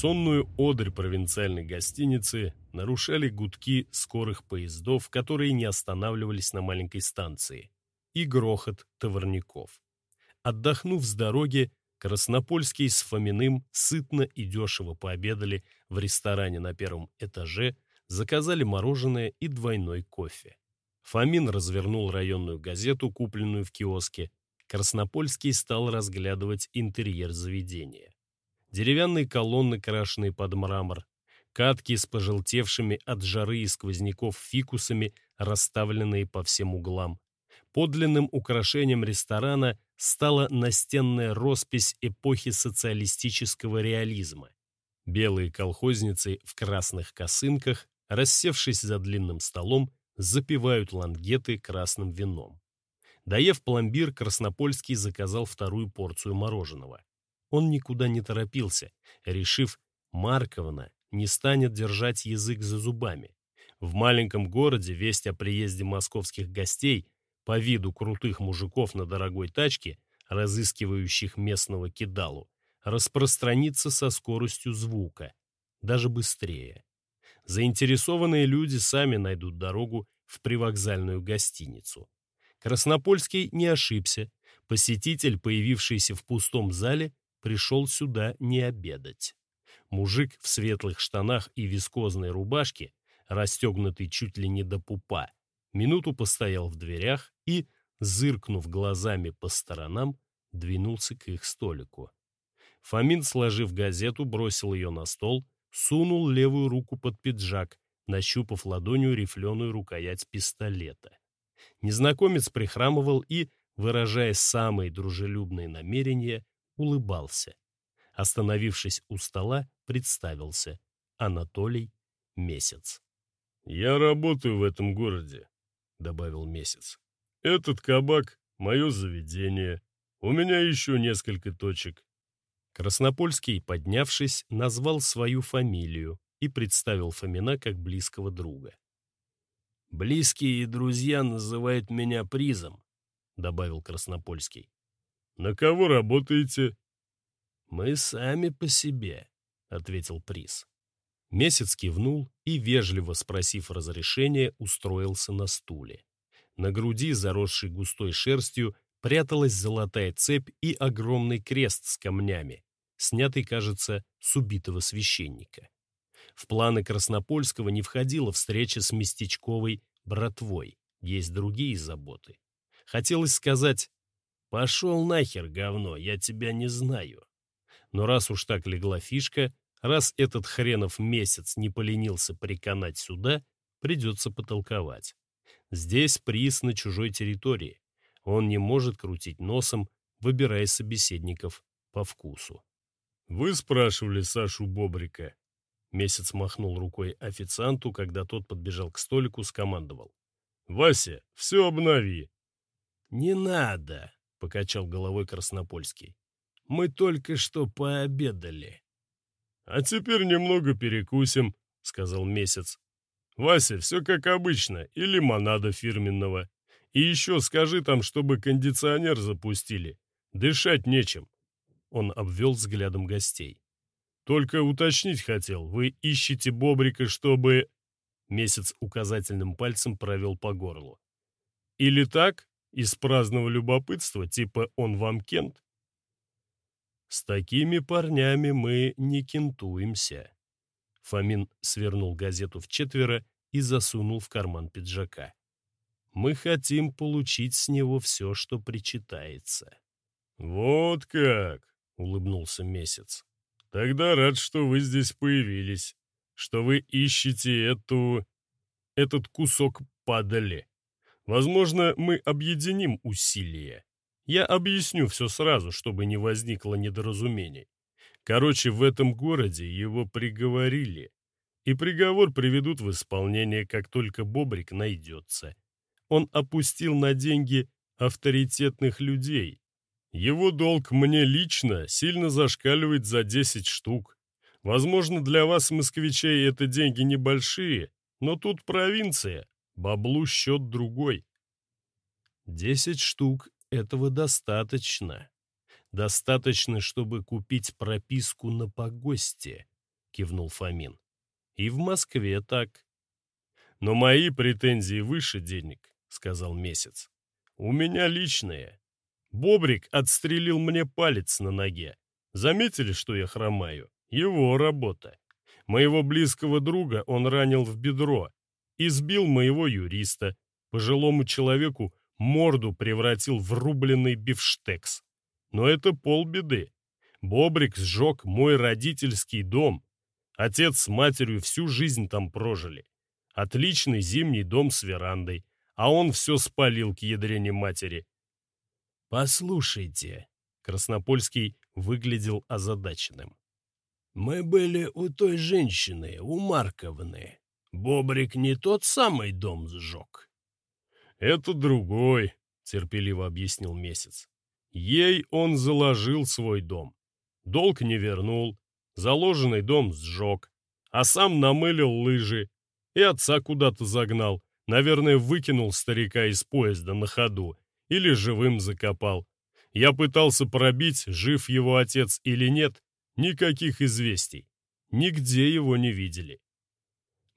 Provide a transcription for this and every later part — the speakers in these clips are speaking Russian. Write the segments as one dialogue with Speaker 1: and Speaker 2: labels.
Speaker 1: Сонную одрь провинциальной гостиницы нарушали гудки скорых поездов, которые не останавливались на маленькой станции, и грохот товарников. Отдохнув с дороги, Краснопольский с Фоминым сытно и дешево пообедали в ресторане на первом этаже, заказали мороженое и двойной кофе. Фомин развернул районную газету, купленную в киоске. Краснопольский стал разглядывать интерьер заведения. Деревянные колонны, крашеные под мрамор, катки с пожелтевшими от жары и сквозняков фикусами, расставленные по всем углам. Подлинным украшением ресторана стала настенная роспись эпохи социалистического реализма. Белые колхозницы в красных косынках, рассевшись за длинным столом, запивают лангеты красным вином. Доев пломбир, Краснопольский заказал вторую порцию мороженого. Он никуда не торопился, решив, Марковна не станет держать язык за зубами. В маленьком городе весть о приезде московских гостей по виду крутых мужиков на дорогой тачке, разыскивающих местного кидалу, распространится со скоростью звука, даже быстрее. Заинтересованные люди сами найдут дорогу в привокзальную гостиницу. Краснопольский не ошибся. Посетитель, появившийся в пустом зале, пришел сюда не обедать. Мужик в светлых штанах и вискозной рубашке, расстегнутый чуть ли не до пупа, минуту постоял в дверях и, зыркнув глазами по сторонам, двинулся к их столику. Фомин, сложив газету, бросил ее на стол, сунул левую руку под пиджак, нащупав ладонью рифленую рукоять пистолета. Незнакомец прихрамывал и, выражая самые дружелюбные намерения, улыбался. Остановившись у стола, представился. Анатолий Месяц.
Speaker 2: «Я работаю в этом городе», — добавил Месяц. «Этот кабак — мое заведение. У меня еще несколько точек».
Speaker 1: Краснопольский, поднявшись, назвал свою фамилию и представил Фомина как близкого друга. «Близкие друзья называют меня призом», — добавил Краснопольский.
Speaker 2: «На кого работаете?»
Speaker 1: «Мы сами по себе», — ответил приз. Месяц кивнул и, вежливо спросив разрешения, устроился на стуле. На груди, заросшей густой шерстью, пряталась золотая цепь и огромный крест с камнями, снятый, кажется, с убитого священника. В планы Краснопольского не входила встреча с местечковой братвой, есть другие заботы. Хотелось сказать «Пошел нахер, говно, я тебя не знаю». Но раз уж так легла фишка, раз этот хренов месяц не поленился приканать сюда, придется потолковать. Здесь приз на чужой территории. Он не может крутить носом, выбирая собеседников по вкусу.
Speaker 2: «Вы спрашивали Сашу Бобрика?»
Speaker 1: Месяц махнул рукой официанту, когда тот подбежал к столику, скомандовал.
Speaker 2: «Вася, все обнови!»
Speaker 1: «Не надо!» — покачал головой Краснопольский. «Мы только что пообедали».
Speaker 2: «А теперь немного перекусим», — сказал Месяц. «Вася, все как обычно, и лимонада фирменного. И еще скажи там, чтобы кондиционер запустили. Дышать нечем».
Speaker 1: Он обвел взглядом гостей.
Speaker 2: «Только уточнить хотел, вы ищете Бобрика, чтобы...»
Speaker 1: Месяц указательным пальцем провел по горлу.
Speaker 2: «Или так?» Из праздного любопытства, типа «он вам кент»?
Speaker 1: С такими парнями мы не кентуемся. Фомин свернул газету в четверо и засунул в карман пиджака. Мы хотим получить с него все, что причитается.
Speaker 2: «Вот как!» — улыбнулся Месяц. «Тогда рад, что вы здесь появились, что вы ищете эту... этот кусок падали. Возможно, мы объединим усилия. Я объясню все сразу, чтобы не возникло недоразумений. Короче, в этом городе его приговорили. И приговор приведут в исполнение, как только Бобрик найдется. Он опустил на деньги авторитетных людей. Его долг мне лично сильно зашкаливает за 10 штук. Возможно, для вас, москвичей, это деньги небольшие, но тут провинция, Баблу счет другой.
Speaker 1: Десять штук этого достаточно. Достаточно, чтобы купить прописку на погосте, — кивнул Фомин. «И в Москве так». «Но мои претензии выше денег», — сказал Месяц. «У меня личные. Бобрик отстрелил мне палец на ноге. Заметили, что я хромаю? Его работа. Моего близкого друга он ранил в бедро. Избил моего юриста. Пожилому человеку морду превратил в рубленый бифштекс. Но это полбеды. Бобрик сжег мой родительский дом. Отец с матерью всю жизнь там прожили. Отличный зимний дом с верандой. А он все спалил к ядрене матери. «Послушайте», — Краснопольский выглядел озадаченным. «Мы были у той женщины, у Марковны. Бобрик не тот самый дом сжег». «Это другой», — терпеливо объяснил Месяц. «Ей он заложил свой дом. Долг не вернул, заложенный дом сжег, а сам намылил лыжи и отца куда-то загнал. Наверное, выкинул старика из поезда на ходу или живым закопал. Я пытался пробить, жив его отец или нет, никаких известий. Нигде его не видели.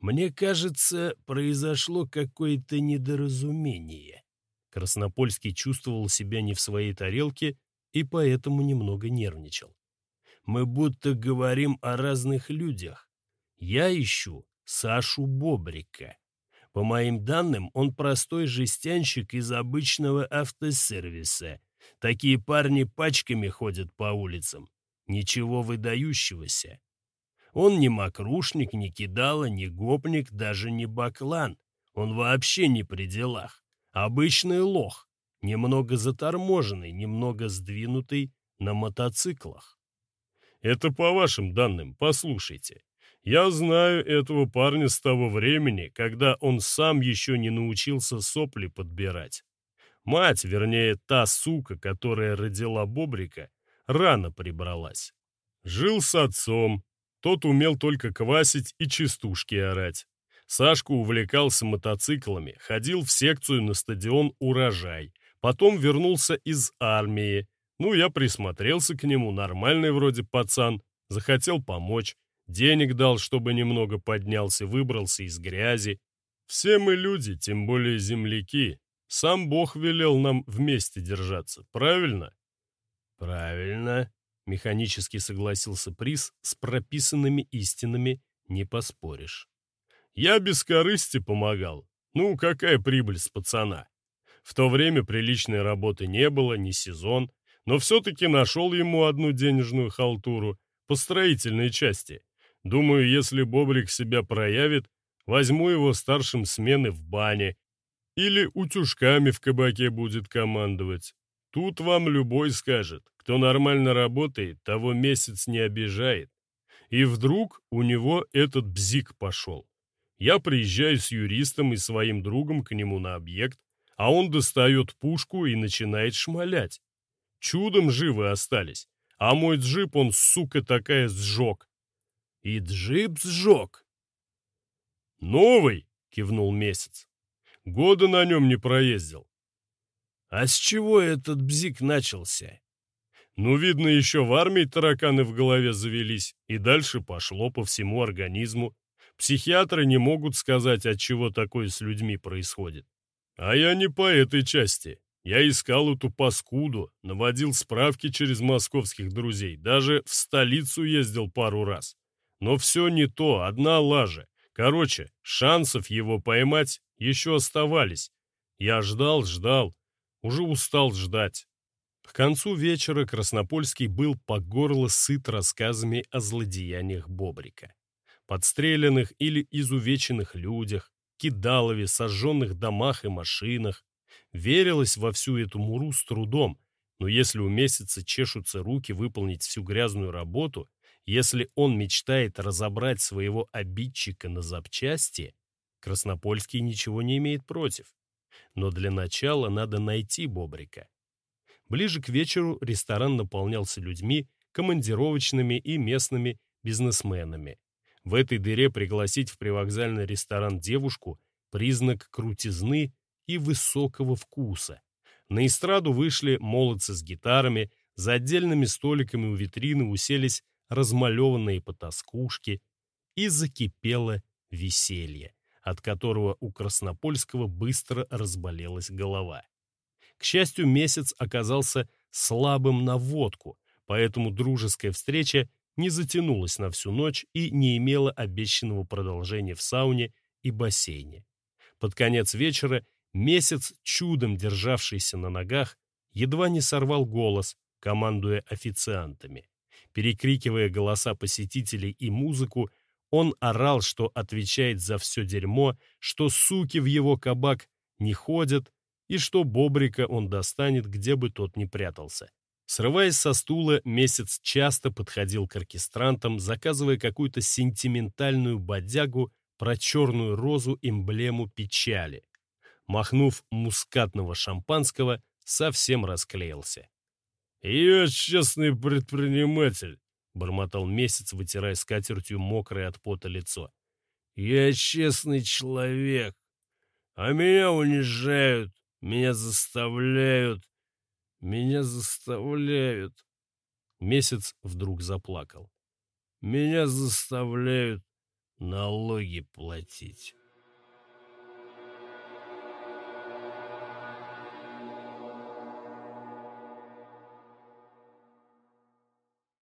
Speaker 1: Мне кажется, произошло какое-то недоразумение. Краснопольский чувствовал себя не в своей тарелке и поэтому немного нервничал. Мы будто говорим о разных людях. Я ищу Сашу Бобрика. По моим данным, он простой жестянщик из обычного автосервиса. Такие парни пачками ходят по улицам. Ничего выдающегося. Он не мокрушник, не кидала, не гопник, даже не баклан. Он вообще не при делах. Обычный лох, немного заторможенный, немного сдвинутый на мотоциклах. Это по вашим данным, послушайте. Я знаю этого парня с того времени, когда он сам еще не научился сопли подбирать. Мать, вернее, та сука, которая родила Бобрика, рано прибралась. Жил с отцом, тот умел только квасить и частушки орать. Сашка увлекался мотоциклами, ходил в секцию на стадион «Урожай», потом вернулся из армии. Ну, я присмотрелся к нему, нормальный вроде пацан, захотел помочь. Денег дал, чтобы немного поднялся, выбрался из грязи. Все мы люди, тем более земляки. Сам Бог велел нам вместе держаться, правильно? Правильно, механически согласился Приз с прописанными истинами, не поспоришь. Я без корысти помогал. Ну, какая прибыль с пацана? В то время приличной работы не было, ни сезон, но все-таки нашел ему одну денежную халтуру по строительной части. Думаю, если Бобрик себя проявит, возьму его старшим смены в бане или утюжками в кабаке будет командовать. Тут вам любой скажет, кто нормально работает, того месяц не обижает. И вдруг у него этот бзик пошел. Я приезжаю с юристом и своим другом к нему на объект, а он достает пушку и начинает шмалять. Чудом живы остались, а мой джип он, сука такая, сжег. И джип сжег. «Новый!» — кивнул месяц. «Года на нем не проездил». «А с чего этот бзик начался?» «Ну, видно, еще в армии тараканы в голове завелись, и дальше пошло по всему организму. Психиатры не могут сказать, от чего такое с людьми происходит. А я не по этой части. Я искал эту паскуду, наводил справки через московских друзей, даже в столицу ездил пару раз. Но все не то, одна лажа. Короче, шансов его поймать еще оставались. Я ждал, ждал, уже устал ждать. К концу вечера Краснопольский был по горло сыт рассказами о злодеяниях Бобрика. Подстреленных или изувеченных людях, кидалове, сожженных домах и машинах. Верилось во всю эту муру с трудом, но если у месяца чешутся руки выполнить всю грязную работу, если он мечтает разобрать своего обидчика на запчасти, Краснопольский ничего не имеет против. Но для начала надо найти Бобрика. Ближе к вечеру ресторан наполнялся людьми, командировочными и местными бизнесменами. В этой дыре пригласить в привокзальный ресторан девушку – признак крутизны и высокого вкуса. На эстраду вышли молодцы с гитарами, за отдельными столиками у витрины уселись размалеванные потаскушки, и закипело веселье, от которого у Краснопольского быстро разболелась голова. К счастью, месяц оказался слабым на водку, поэтому дружеская встреча не затянулась на всю ночь и не имела обещанного продолжения в сауне и бассейне. Под конец вечера месяц, чудом державшийся на ногах, едва не сорвал голос, командуя официантами. Перекрикивая голоса посетителей и музыку, он орал, что отвечает за все дерьмо, что суки в его кабак не ходят и что Бобрика он достанет, где бы тот ни прятался. Срываясь со стула, месяц часто подходил к оркестрантам, заказывая какую-то сентиментальную бодягу про черную розу эмблему печали. Махнув мускатного шампанского, совсем расклеился.
Speaker 2: «Я честный предприниматель», — бормотал месяц, вытирая скатертью мокрое от пота лицо. «Я честный человек, а меня унижают, меня заставляют, меня заставляют...»
Speaker 1: Месяц вдруг заплакал.
Speaker 2: «Меня заставляют налоги платить».